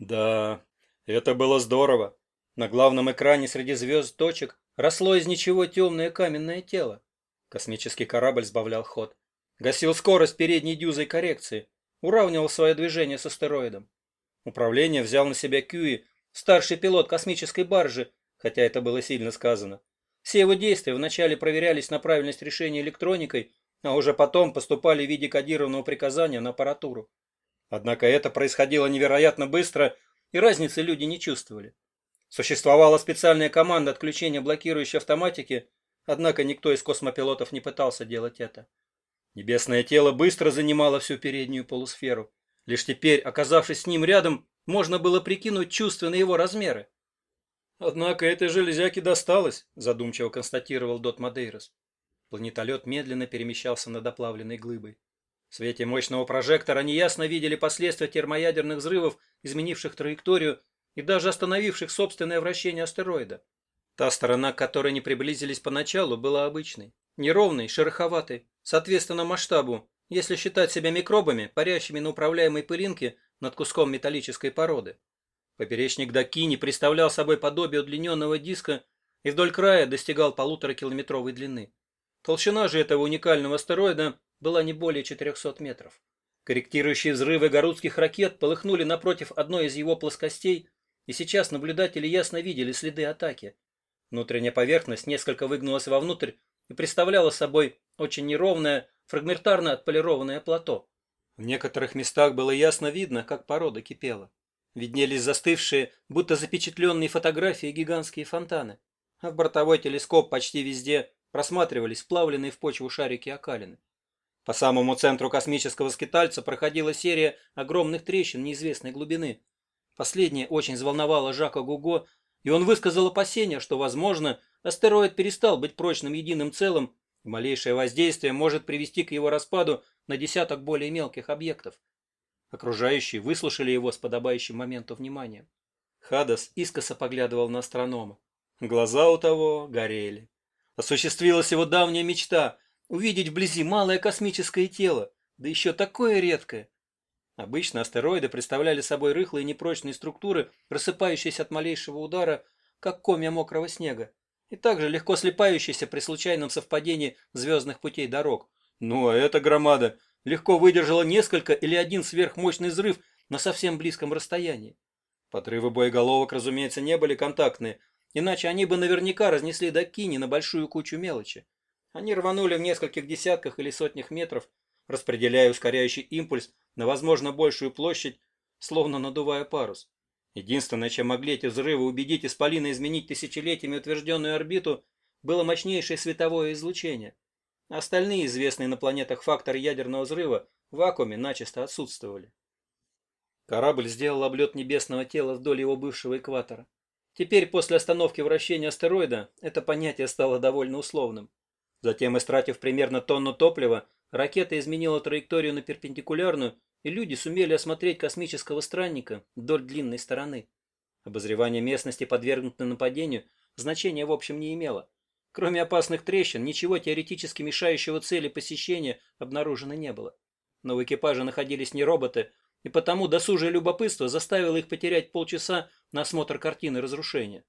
Да, это было здорово. На главном экране среди звезд точек росло из ничего темное каменное тело. Космический корабль сбавлял ход. Гасил скорость передней дюзой коррекции. Уравнивал свое движение с астероидом. Управление взял на себя Кьюи, старший пилот космической баржи, хотя это было сильно сказано. Все его действия вначале проверялись на правильность решения электроникой, а уже потом поступали в виде кодированного приказания на аппаратуру. Однако это происходило невероятно быстро, и разницы люди не чувствовали. Существовала специальная команда отключения блокирующей автоматики, однако никто из космопилотов не пытался делать это. Небесное тело быстро занимало всю переднюю полусферу. Лишь теперь, оказавшись с ним рядом, можно было прикинуть чувственно его размеры. «Однако этой железяке досталось», – задумчиво констатировал Дот Мадейрос. Планетолет медленно перемещался над оплавленной глыбой. В свете мощного прожектора они ясно видели последствия термоядерных взрывов, изменивших траекторию и даже остановивших собственное вращение астероида. Та сторона, к которой они приблизились поначалу, была обычной. Неровной, шероховатой, соответственно масштабу, если считать себя микробами, парящими на управляемой пылинке над куском металлической породы. Поперечник Дакини представлял собой подобие удлиненного диска и вдоль края достигал полуторакилометровой длины. Толщина же этого уникального астероида была не более 400 метров. Корректирующие взрывы горудских ракет полыхнули напротив одной из его плоскостей, и сейчас наблюдатели ясно видели следы атаки. Внутренняя поверхность несколько выгнулась вовнутрь и представляла собой очень неровное, фрагментарно отполированное плато. В некоторых местах было ясно видно, как порода кипела. Виднелись застывшие, будто запечатленные фотографии гигантские фонтаны, а в бортовой телескоп почти везде просматривались вплавленные в почву шарики окалины. По самому центру космического скитальца проходила серия огромных трещин неизвестной глубины. Последняя очень взволновала Жака Гуго, и он высказал опасение, что, возможно, астероид перестал быть прочным единым целым, и малейшее воздействие может привести к его распаду на десяток более мелких объектов. Окружающие выслушали его с подобающим моменту внимания. Хадас искоса поглядывал на астронома. Глаза у того горели. Осуществилась его давняя мечта — увидеть вблизи малое космическое тело, да еще такое редкое. Обычно астероиды представляли собой рыхлые непрочные структуры, рассыпающиеся от малейшего удара, как комья мокрого снега, и также легко слипающиеся при случайном совпадении звездных путей дорог. Ну а эта громада легко выдержала несколько или один сверхмощный взрыв на совсем близком расстоянии. Подрывы боеголовок, разумеется, не были контактные, Иначе они бы наверняка разнесли Дакини на большую кучу мелочи. Они рванули в нескольких десятках или сотнях метров, распределяя ускоряющий импульс на, возможно, большую площадь, словно надувая парус. Единственное, чем могли эти взрывы убедить Исполина изменить тысячелетиями утвержденную орбиту, было мощнейшее световое излучение. Остальные известные на планетах факторы ядерного взрыва в вакууме начисто отсутствовали. Корабль сделал облет небесного тела вдоль его бывшего экватора. Теперь, после остановки вращения астероида, это понятие стало довольно условным. Затем, истратив примерно тонну топлива, ракета изменила траекторию на перпендикулярную, и люди сумели осмотреть космического странника вдоль длинной стороны. Обозревание местности, подвергнутой нападению, значения в общем не имело. Кроме опасных трещин, ничего теоретически мешающего цели посещения обнаружено не было. Но в экипаже находились не роботы, и потому досужее любопытство заставило их потерять полчаса на осмотр картины разрушения.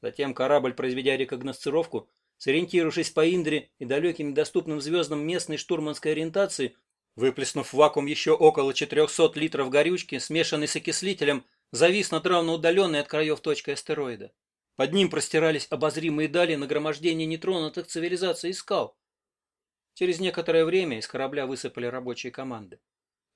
Затем корабль, произведя рекогносцировку, сориентировавшись по Индре и далеким недоступным звездам местной штурманской ориентации, выплеснув в вакуум еще около 400 литров горючки, смешанной с окислителем, завис над равно удаленной от краев точкой астероида. Под ним простирались обозримые дали нагромождения нетронутых цивилизаций и скал. Через некоторое время из корабля высыпали рабочие команды.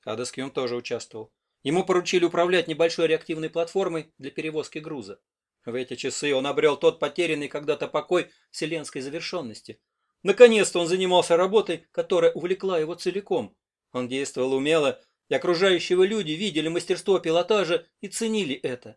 Адаскион тоже участвовал. Ему поручили управлять небольшой реактивной платформой для перевозки груза. В эти часы он обрел тот потерянный когда-то покой вселенской завершенности. Наконец-то он занимался работой, которая увлекла его целиком. Он действовал умело, и окружающие люди видели мастерство пилотажа и ценили это.